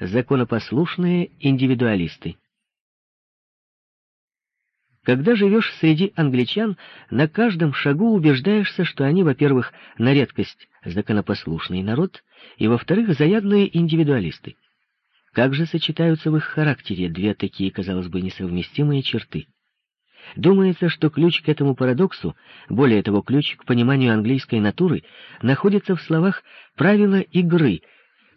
законопослушные индивидуалисты. Когда живешь среди англичан, на каждом шагу убеждаешься, что они, во-первых, на редкость законопослушный народ, и, во-вторых, заядлые индивидуалисты. Как же сочетаются в их характере две такие, казалось бы, несовместимые черты? Думается, что ключ к этому парадоксу, более того, ключ к пониманию английской натуры, находится в словах «правила игры»,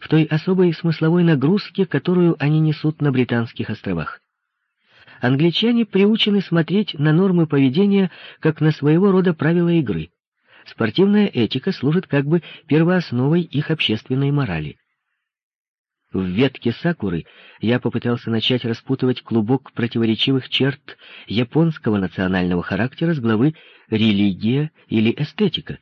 в той особой смысловой нагрузке, которую они несут на Британских островах. Англичане приучены смотреть на нормы поведения как на своего рода правила игры. Спортивная этика служит как бы первоосновой их общественной морали. В ветке сакуры я попытался начать распутывать клубок противоречивых черт японского национального характера с главы «Религия» или «Эстетика».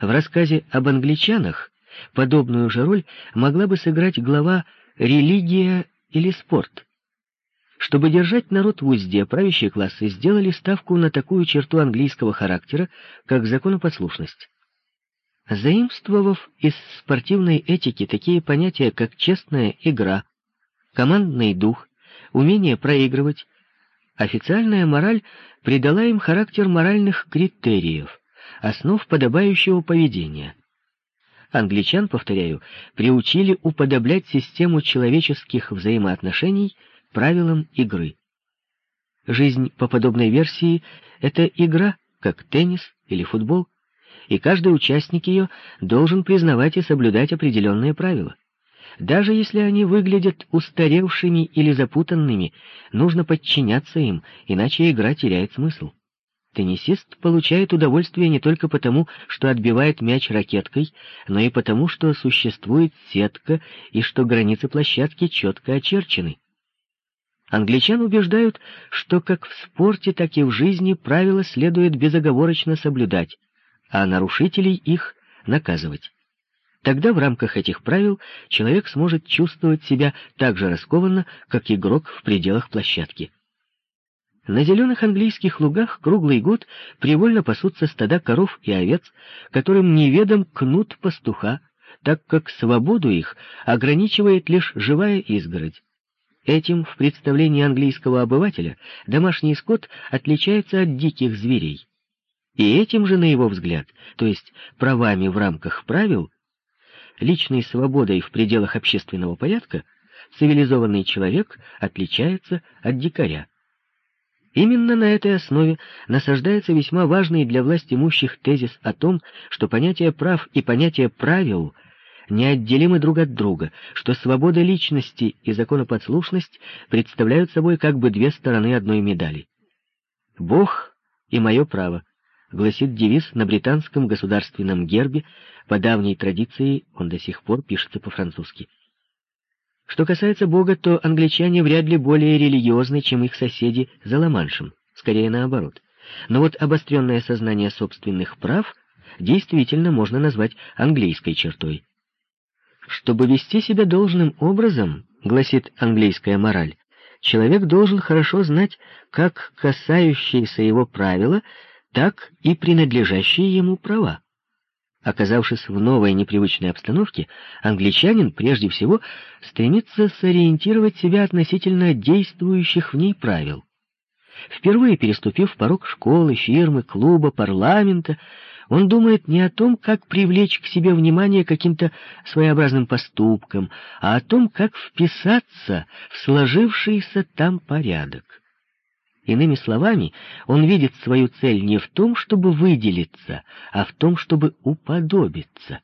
В рассказе об англичанах подобную же роль могла бы сыграть глава «Религия» или «Спорт». Чтобы держать народ в узде, правящие классы сделали ставку на такую черту английского характера, как законопослушность. Заимствовав из спортивной этики такие понятия, как честная игра, командный дух, умение проигрывать, официальная мораль придала им характер моральных критериев, основ подобающего поведения. Англичан, повторяю, приучили уподоблять систему человеческих взаимоотношений – правилам игры. Жизнь по подобной версии — это игра, как теннис или футбол, и каждый участник ее должен признавать и соблюдать определенные правила. Даже если они выглядят устаревшими или запутанными, нужно подчиняться им, иначе игра теряет смысл. Теннисист получает удовольствие не только потому, что отбивает мяч ракеткой, но и потому, что существует сетка и что границы площадки четко очерчены. Англичан убеждают, что как в спорте, так и в жизни правила следует безоговорочно соблюдать, а нарушителей их наказывать. Тогда в рамках этих правил человек сможет чувствовать себя так же раскованно, как игрок в пределах площадки. На зеленых английских лугах круглый год привольно пасутся стада коров и овец, которым неведом кнут пастуха, так как свободу их ограничивает лишь живая изгородь. Этим в представлении английского обывателя домашний скот отличается от диких зверей. И этим же, на его взгляд, то есть правами в рамках правил, личной свободой в пределах общественного порядка, цивилизованный человек отличается от дикаря. Именно на этой основе насаждается весьма важный для власть имущих тезис о том, что понятие прав и понятие правил неотделимы друг от друга, что свобода личности и законопослушность представляют собой как бы две стороны одной медали. «Бог и мое право», — гласит девиз на британском государственном гербе, по давней традиции он до сих пор пишется по-французски. Что касается Бога, то англичане вряд ли более религиозны, чем их соседи за Ла-Маншем, скорее наоборот. Но вот обостренное сознание собственных прав действительно можно назвать английской чертой. Чтобы вести себя должным образом, гласит английская мораль, человек должен хорошо знать как касающиеся его правила, так и принадлежащие ему права. Оказавшись в новой непривычной обстановке, англичанин прежде всего стремится сориентировать себя относительно действующих в ней правил. Впервые переступив порог школы, фирмы, клуба, парламента, он думает не о том, как привлечь к себе внимание каким-то своеобразным поступком, а о том, как вписаться в сложившийся там порядок. Иными словами, он видит свою цель не в том, чтобы выделиться, а в том, чтобы уподобиться.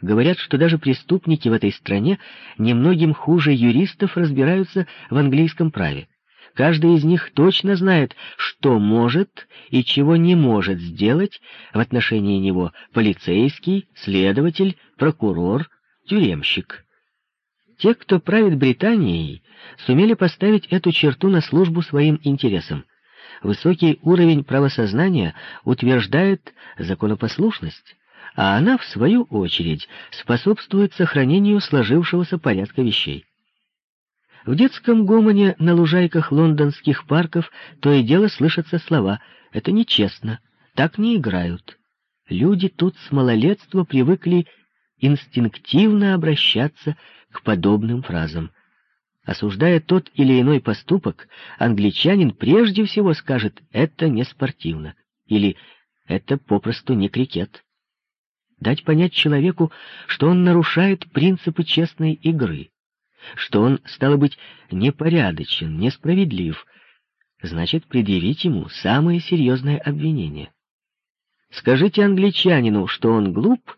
Говорят, что даже преступники в этой стране немногим хуже юристов разбираются в английском праве. Каждый из них точно знает, что может и чего не может сделать в отношении него полицейский, следователь, прокурор, тюремщик. Те, кто правит Британией, сумели поставить эту черту на службу своим интересам. Высокий уровень правосознания утверждает законопослушность, а она, в свою очередь, способствует сохранению сложившегося порядка вещей. В детском гомоне на лужайках лондонских парков то и дело слышатся слова «это нечестно», «так не играют». Люди тут с малолетства привыкли инстинктивно обращаться к подобным фразам. Осуждая тот или иной поступок, англичанин прежде всего скажет «это не спортивно» или «это попросту не крикет». Дать понять человеку, что он нарушает принципы честной игры, что он, стало быть, непорядочен, несправедлив, значит предъявить ему самое серьезное обвинение. Скажите англичанину, что он глуп,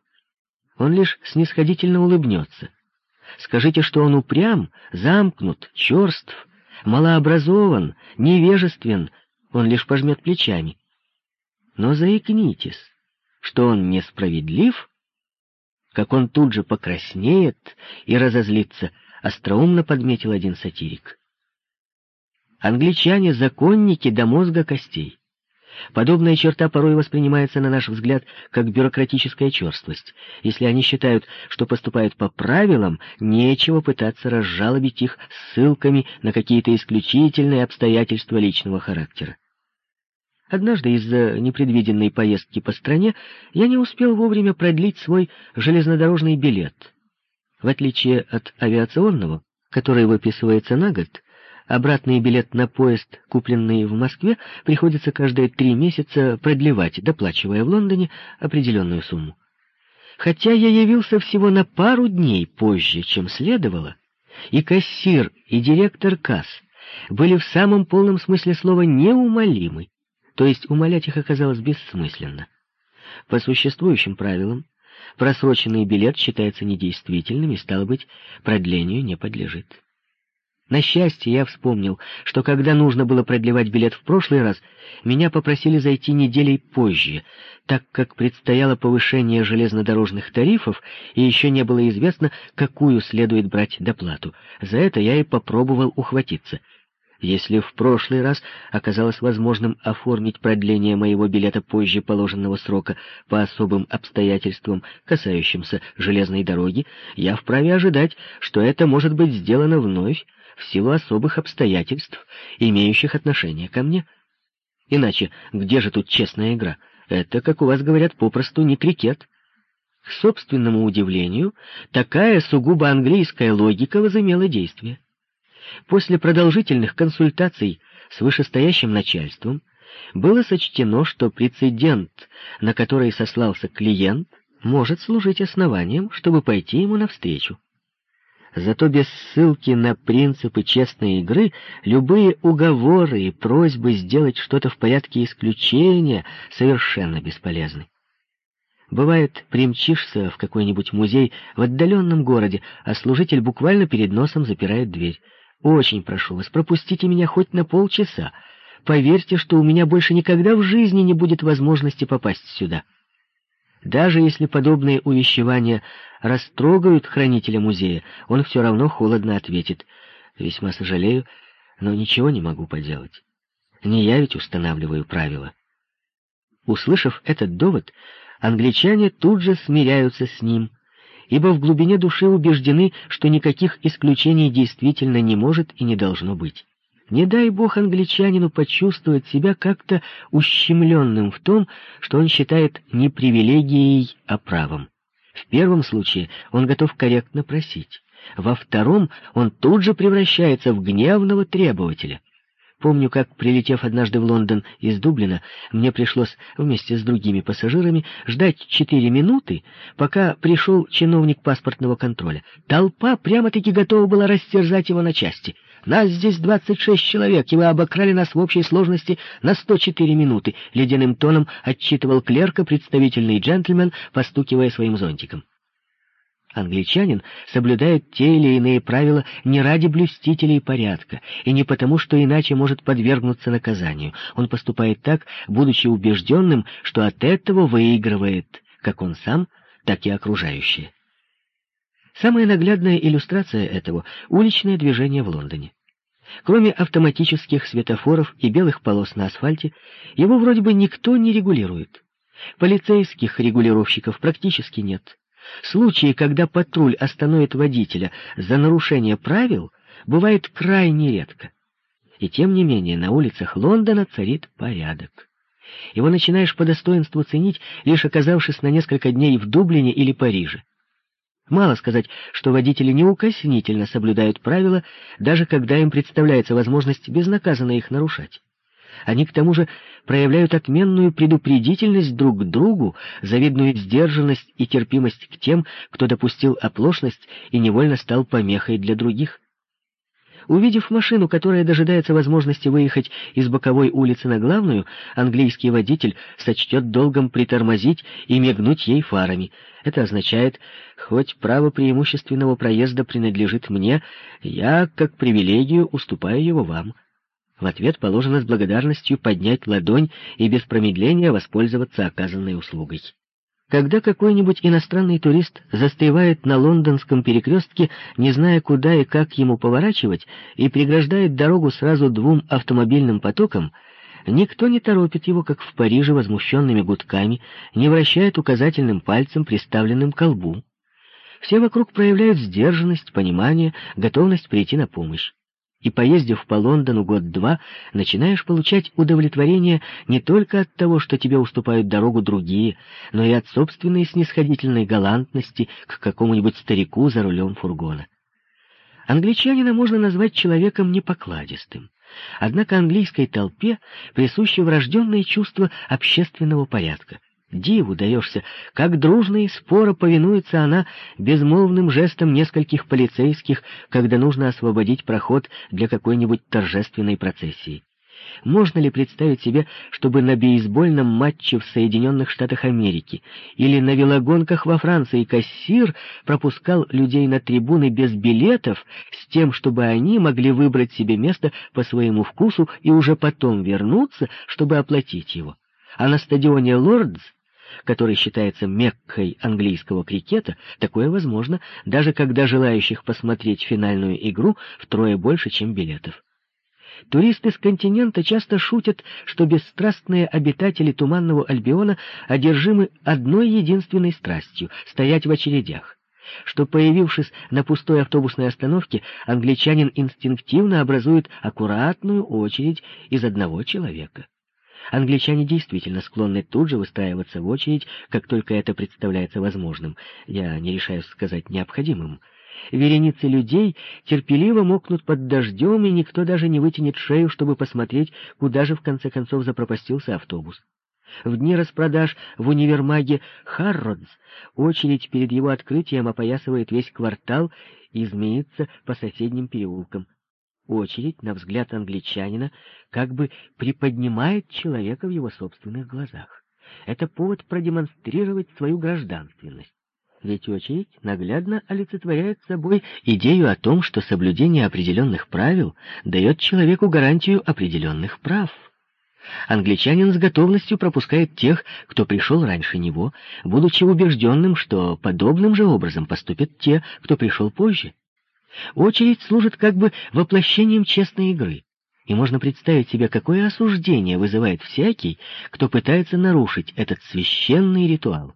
он лишь снисходительно улыбнется. Скажите, что он упрям, замкнут, черств, малообразован, невежествен, он лишь пожмет плечами. Но заикнитесь, что он несправедлив, как он тут же покраснеет и разозлится, остроумно подметил один сатирик. Англичане — законники до мозга костей. Подобная черта порой воспринимается, на наш взгляд, как бюрократическая черствость. Если они считают, что поступают по правилам, нечего пытаться разжалобить их ссылками на какие-то исключительные обстоятельства личного характера. Однажды из-за непредвиденной поездки по стране я не успел вовремя продлить свой железнодорожный билет. В отличие от авиационного, который выписывается на год, Обратный билет на поезд, купленный в Москве, приходится каждые три месяца продлевать, доплачивая в Лондоне определенную сумму. Хотя я явился всего на пару дней позже, чем следовало, и кассир, и директор касс были в самом полном смысле слова неумолимы, то есть умолять их оказалось бессмысленно. По существующим правилам, просроченный билет считается недействительным и, стало быть, продлению не подлежит. На счастье, я вспомнил, что когда нужно было продлевать билет в прошлый раз, меня попросили зайти неделей позже, так как предстояло повышение железнодорожных тарифов, и еще не было известно, какую следует брать доплату. За это я и попробовал ухватиться. Если в прошлый раз оказалось возможным оформить продление моего билета позже положенного срока по особым обстоятельствам, касающимся железной дороги, я вправе ожидать, что это может быть сделано вновь, в силу особых обстоятельств, имеющих отношение ко мне. Иначе где же тут честная игра? Это, как у вас говорят, попросту не крикет. К собственному удивлению, такая сугубо английская логика возымела действие. После продолжительных консультаций с вышестоящим начальством было сочтено, что прецедент, на который сослался клиент, может служить основанием, чтобы пойти ему навстречу. Зато без ссылки на принципы честной игры любые уговоры и просьбы сделать что-то в порядке исключения совершенно бесполезны. Бывает, примчишься в какой-нибудь музей в отдаленном городе, а служитель буквально перед носом запирает дверь. «Очень прошу вас, пропустите меня хоть на полчаса. Поверьте, что у меня больше никогда в жизни не будет возможности попасть сюда». Даже если подобные увещевания растрогают хранителя музея, он все равно холодно ответит. «Весьма сожалею, но ничего не могу поделать. Не я ведь устанавливаю правила». Услышав этот довод, англичане тут же смиряются с ним, ибо в глубине души убеждены, что никаких исключений действительно не может и не должно быть. Не дай бог англичанину почувствовать себя как-то ущемленным в том, что он считает не привилегией, а правом. В первом случае он готов корректно просить, во втором он тут же превращается в гневного требователя. Помню, как, прилетев однажды в Лондон из Дублина, мне пришлось вместе с другими пассажирами ждать четыре минуты, пока пришел чиновник паспортного контроля. Толпа прямо-таки готова была растерзать его на части — нас здесь двадцать шесть человек, и вы обокрали нас в общей сложности на сто четыре минуты», — ледяным тоном отчитывал клерка представительный джентльмен, постукивая своим зонтиком. Англичанин соблюдает те или иные правила не ради блюстителей порядка, и не потому, что иначе может подвергнуться наказанию. Он поступает так, будучи убежденным, что от этого выигрывает как он сам, так и окружающие. Самая наглядная иллюстрация этого — уличное движение в Лондоне. Кроме автоматических светофоров и белых полос на асфальте, его вроде бы никто не регулирует. Полицейских регулировщиков практически нет. Случаи, когда патруль остановит водителя за нарушение правил, бывает крайне редко. И тем не менее на улицах Лондона царит порядок. Его начинаешь по достоинству ценить, лишь оказавшись на несколько дней в Дублине или Париже. Мало сказать, что водители неукоснительно соблюдают правила, даже когда им представляется возможность безнаказанно их нарушать. Они, к тому же, проявляют отменную предупредительность друг к другу, завидную сдержанность и терпимость к тем, кто допустил оплошность и невольно стал помехой для других. Увидев машину, которая дожидается возможности выехать из боковой улицы на главную, английский водитель сочтет долгом притормозить и мигнуть ей фарами. Это означает, хоть право преимущественного проезда принадлежит мне, я, как привилегию, уступаю его вам. В ответ положено с благодарностью поднять ладонь и без промедления воспользоваться оказанной услугой. Когда какой-нибудь иностранный турист застревает на лондонском перекрестке, не зная, куда и как ему поворачивать, и преграждает дорогу сразу двум автомобильным потокам, никто не торопит его, как в Париже, возмущенными гудками, не вращает указательным пальцем, приставленным к колбу. Все вокруг проявляют сдержанность, понимание, готовность прийти на помощь и, поездив по Лондону год-два, начинаешь получать удовлетворение не только от того, что тебе уступают дорогу другие, но и от собственной снисходительной галантности к какому-нибудь старику за рулем фургона. Англичанина можно назвать человеком непокладистым. Однако английской толпе присуще врожденное чувство общественного порядка. Диву даешься, как дружно и споро повинуется она безмолвным жестом нескольких полицейских, когда нужно освободить проход для какой-нибудь торжественной процессии. Можно ли представить себе, чтобы на бейсбольном матче в Соединенных Штатах Америки или на велогонках во Франции кассир пропускал людей на трибуны без билетов с тем, чтобы они могли выбрать себе место по своему вкусу и уже потом вернуться, чтобы оплатить его? А на стадионе «Лордс» который считается меккой английского крикета, такое возможно, даже когда желающих посмотреть финальную игру втрое больше, чем билетов. Туристы с континента часто шутят, что бесстрастные обитатели Туманного Альбиона одержимы одной единственной страстью — стоять в очередях что, появившись на пустой автобусной остановке, англичанин инстинктивно образует аккуратную очередь из одного человека. Англичане действительно склонны тут же выстраиваться в очередь, как только это представляется возможным. Я не решаюсь сказать необходимым. Вереницы людей терпеливо мокнут под дождем, и никто даже не вытянет шею, чтобы посмотреть, куда же в конце концов запропастился автобус. В дни распродаж в универмаге Харродс очередь перед его открытием опоясывает весь квартал и змеится по соседним переулкам. Очередь, на взгляд англичанина, как бы приподнимает человека в его собственных глазах. Это повод продемонстрировать свою гражданственность. Ведь очередь наглядно олицетворяет собой идею о том, что соблюдение определенных правил дает человеку гарантию определенных прав. Англичанин с готовностью пропускает тех, кто пришел раньше него, будучи убежденным, что подобным же образом поступят те, кто пришел позже. Очередь служит как бы воплощением честной игры, и можно представить себе, какое осуждение вызывает всякий, кто пытается нарушить этот священный ритуал.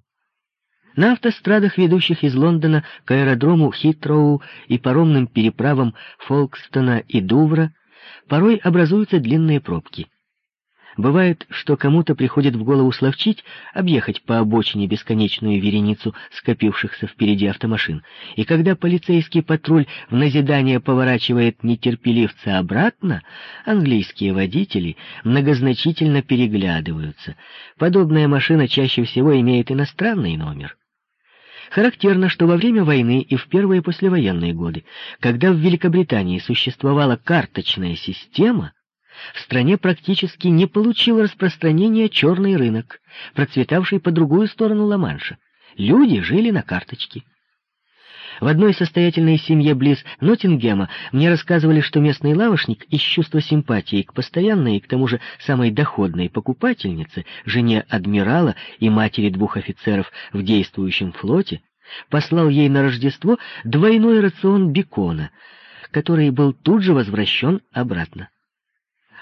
На автострадах, ведущих из Лондона к аэродрому Хитроу и паромным переправам Фолкстона и Дувра, порой образуются длинные пробки — Бывает, что кому-то приходит в голову словчить, объехать по обочине бесконечную вереницу скопившихся впереди автомашин, и когда полицейский патруль в назидание поворачивает нетерпеливца обратно, английские водители многозначительно переглядываются. Подобная машина чаще всего имеет иностранный номер. Характерно, что во время войны и в первые послевоенные годы, когда в Великобритании существовала карточная система, в стране практически не получил распространения черный рынок, процветавший по другую сторону Ла-Манша. Люди жили на карточке. В одной состоятельной семье близ Ноттингема мне рассказывали, что местный лавочник из чувства симпатии к постоянной и к тому же самой доходной покупательнице, жене адмирала и матери двух офицеров в действующем флоте, послал ей на Рождество двойной рацион бекона, который был тут же возвращен обратно.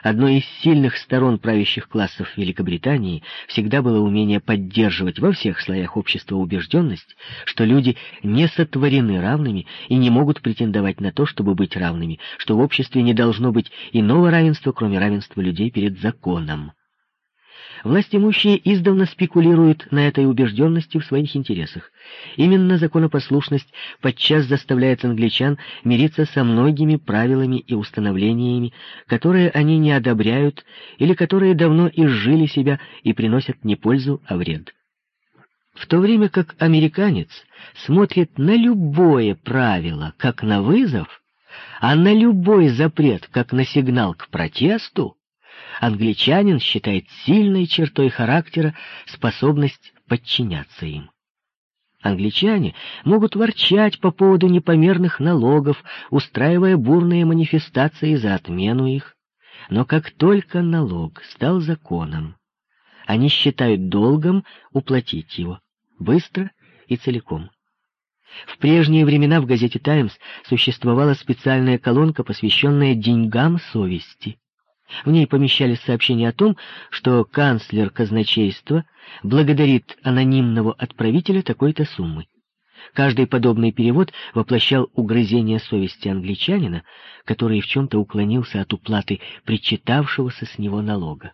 Одной из сильных сторон правящих классов Великобритании всегда было умение поддерживать во всех слоях общества убежденность, что люди не сотворены равными и не могут претендовать на то, чтобы быть равными, что в обществе не должно быть иного равенства, кроме равенства людей перед законом. Власть имущие издавна спекулируют на этой убежденности в своих интересах. Именно законопослушность подчас заставляет англичан мириться со многими правилами и установлениями, которые они не одобряют или которые давно изжили себя и приносят не пользу, а вред. В то время как американец смотрит на любое правило как на вызов, а на любой запрет как на сигнал к протесту, англичанин считает сильной чертой характера способность подчиняться им. Англичане могут ворчать по поводу непомерных налогов, устраивая бурные манифестации за отмену их. Но как только налог стал законом, они считают долгом уплатить его, быстро и целиком. В прежние времена в газете «Таймс» существовала специальная колонка, посвященная деньгам совести. В ней помещались сообщения о том, что канцлер казначейства благодарит анонимного отправителя такой-то суммы. Каждый подобный перевод воплощал угрызение совести англичанина, который в чем-то уклонился от уплаты причитавшегося с него налога.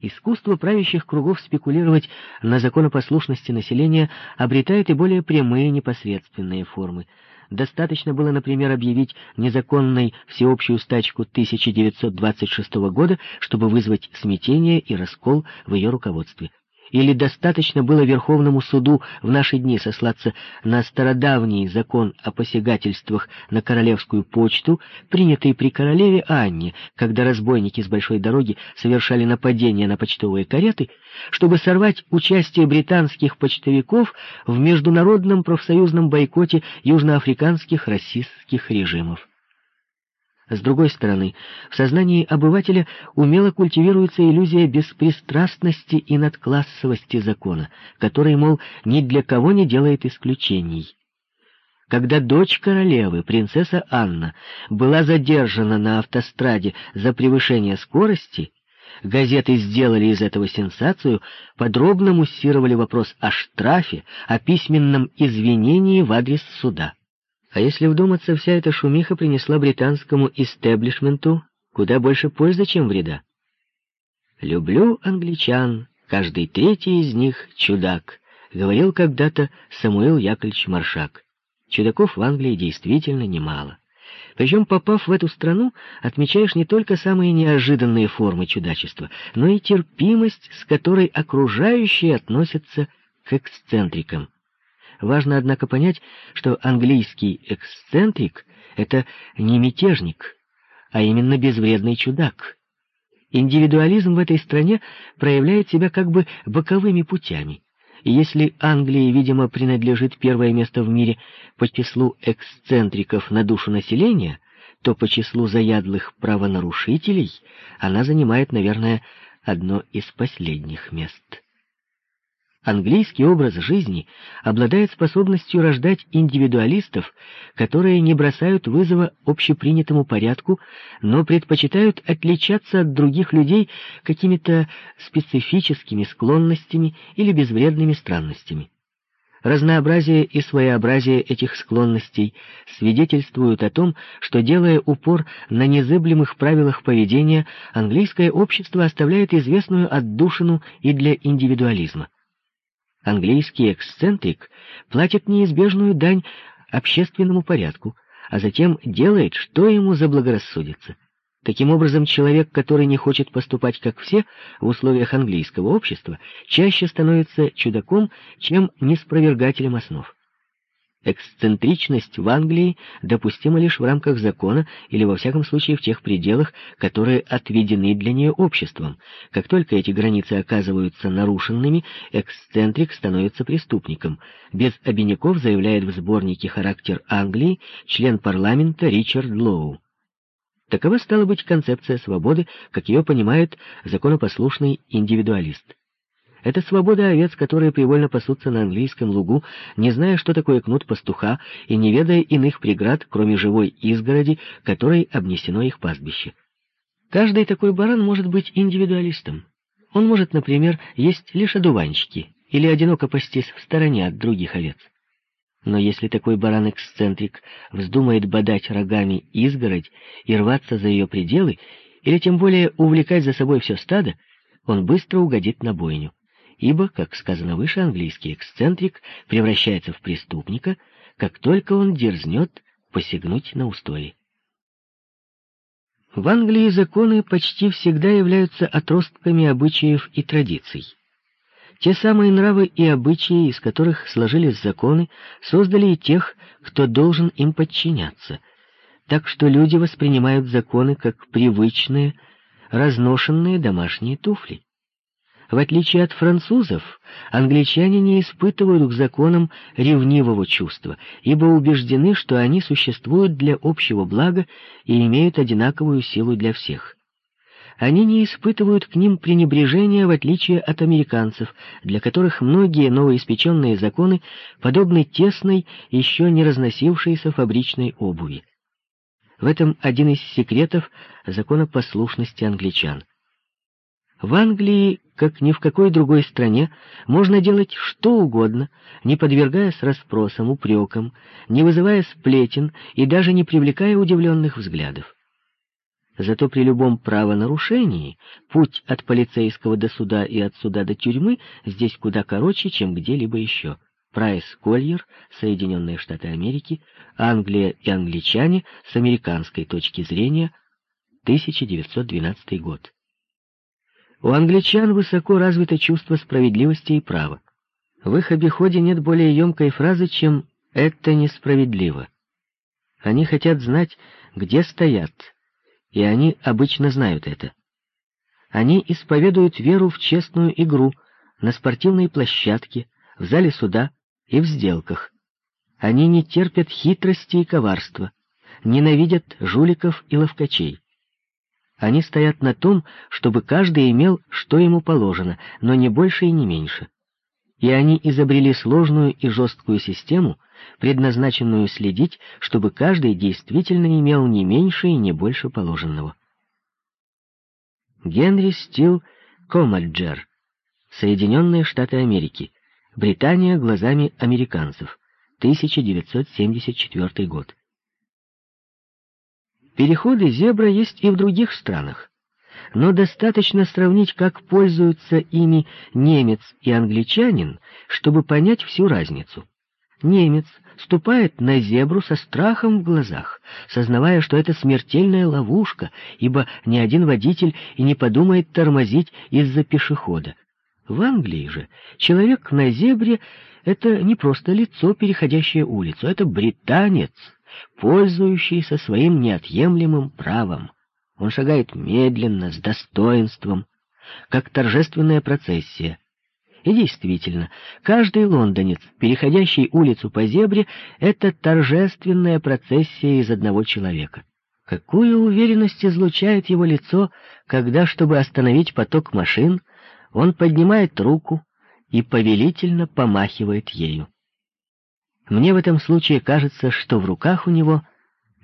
Искусство правящих кругов спекулировать на законопослушности населения обретает и более прямые непосредственные формы — Достаточно было, например, объявить незаконной всеобщую стачку 1926 года, чтобы вызвать смятение и раскол в ее руководстве. Или достаточно было Верховному суду в наши дни сослаться на стародавний закон о посягательствах на королевскую почту, принятый при королеве Анне, когда разбойники с большой дороги совершали нападение на почтовые кареты, чтобы сорвать участие британских почтовиков в международном профсоюзном бойкоте южноафриканских расистских режимов. С другой стороны, в сознании обывателя умело культивируется иллюзия беспристрастности и надклассовости закона, который, мол, ни для кого не делает исключений. Когда дочь королевы, принцесса Анна, была задержана на автостраде за превышение скорости, газеты сделали из этого сенсацию, подробно муссировали вопрос о штрафе, о письменном извинении в адрес суда. А если вдуматься, вся эта шумиха принесла британскому истеблишменту куда больше пользы, чем вреда. «Люблю англичан, каждый третий из них — чудак», — говорил когда-то Самуил Яковлевич Маршак. Чудаков в Англии действительно немало. Причем, попав в эту страну, отмечаешь не только самые неожиданные формы чудачества, но и терпимость, с которой окружающие относятся к эксцентрикам. Важно, однако, понять, что английский эксцентрик — это не мятежник, а именно безвредный чудак. Индивидуализм в этой стране проявляет себя как бы боковыми путями. И если Англии, видимо, принадлежит первое место в мире по числу эксцентриков на душу населения, то по числу заядлых правонарушителей она занимает, наверное, одно из последних мест. Английский образ жизни обладает способностью рождать индивидуалистов, которые не бросают вызова общепринятому порядку, но предпочитают отличаться от других людей какими-то специфическими склонностями или безвредными странностями. Разнообразие и своеобразие этих склонностей свидетельствуют о том, что, делая упор на незыблемых правилах поведения, английское общество оставляет известную отдушину и для индивидуализма. Английский эксцентрик платит неизбежную дань общественному порядку, а затем делает, что ему заблагорассудится. Таким образом, человек, который не хочет поступать как все в условиях английского общества, чаще становится чудаком, чем неспровергателем основ. Эксцентричность в Англии допустима лишь в рамках закона или, во всяком случае, в тех пределах, которые отведены для нее обществом. Как только эти границы оказываются нарушенными, эксцентрик становится преступником. Без обиняков заявляет в сборнике «Характер Англии» член парламента Ричард Лоу. Такова стала быть концепция свободы, как ее понимает законопослушный индивидуалист. Это свобода овец, которые привольно пасутся на английском лугу, не зная, что такое кнут пастуха, и не ведая иных преград, кроме живой изгороди, которой обнесено их пастбище. Каждый такой баран может быть индивидуалистом. Он может, например, есть лишь одуванчики или одиноко пастись в стороне от других овец. Но если такой баран-эксцентрик вздумает бодать рогами изгородь и рваться за ее пределы, или тем более увлекать за собой все стадо, он быстро угодит на бойню, ибо, как сказано выше, английский эксцентрик превращается в преступника, как только он дерзнет посягнуть на устои. В Англии законы почти всегда являются отростками обычаев и традиций. Те самые нравы и обычаи, из которых сложились законы, создали и тех, кто должен им подчиняться, так что люди воспринимают законы как привычные, разношенные домашние туфли. В отличие от французов, англичане не испытывают к законам ревнивого чувства, ибо убеждены, что они существуют для общего блага и имеют одинаковую силу для всех. Они не испытывают к ним пренебрежения, в отличие от американцев, для которых многие новоиспеченные законы подобны тесной, еще не разносившейся фабричной обуви. В этом один из секретов законопослушности англичан. В Англии, как ни в какой другой стране, можно делать что угодно, не подвергаясь расспросам, упрекам, не вызывая сплетен и даже не привлекая удивленных взглядов. Зато при любом правонарушении путь от полицейского до суда и от суда до тюрьмы здесь куда короче, чем где-либо еще. Прайс Кольер, Соединенные Штаты Америки, Англия и англичане с американской точки зрения, 1912 год. У англичан высоко развито чувство справедливости и права. В их обиходе нет более емкой фразы, чем «это несправедливо». Они хотят знать, где стоят, и они обычно знают это. Они исповедуют веру в честную игру на спортивной площадке, в зале суда и в сделках. Они не терпят хитрости и коварства, ненавидят жуликов и ловкачей. Они стоят на том, чтобы каждый имел, что ему положено, но не больше и не меньше. И они изобрели сложную и жесткую систему, предназначенную следить, чтобы каждый действительно имел не меньше и не больше положенного. Генри Стил Комальджер, Соединенные Штаты Америки, Британия глазами американцев, 1974 год. Переходы зебра есть и в других странах, но достаточно сравнить, как пользуются ими немец и англичанин, чтобы понять всю разницу. Немец ступает на зебру со страхом в глазах, сознавая, что это смертельная ловушка, ибо ни один водитель и не подумает тормозить из-за пешехода. В Англии же человек на зебре — это не просто лицо, переходящее улицу, это британец — пользующийся своим неотъемлемым правом. Он шагает медленно, с достоинством, как торжественная процессия. И действительно, каждый лондонец, переходящий улицу по зебре, это торжественная процессия из одного человека. Какую уверенность излучает его лицо, когда, чтобы остановить поток машин, он поднимает руку и повелительно помахивает ею. Мне в этом случае кажется, что в руках у него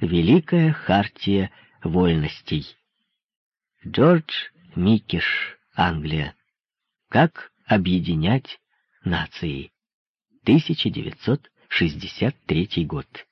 великая хартия вольностей. Джордж Микиш, Англия. Как объединять нации. 1963 год.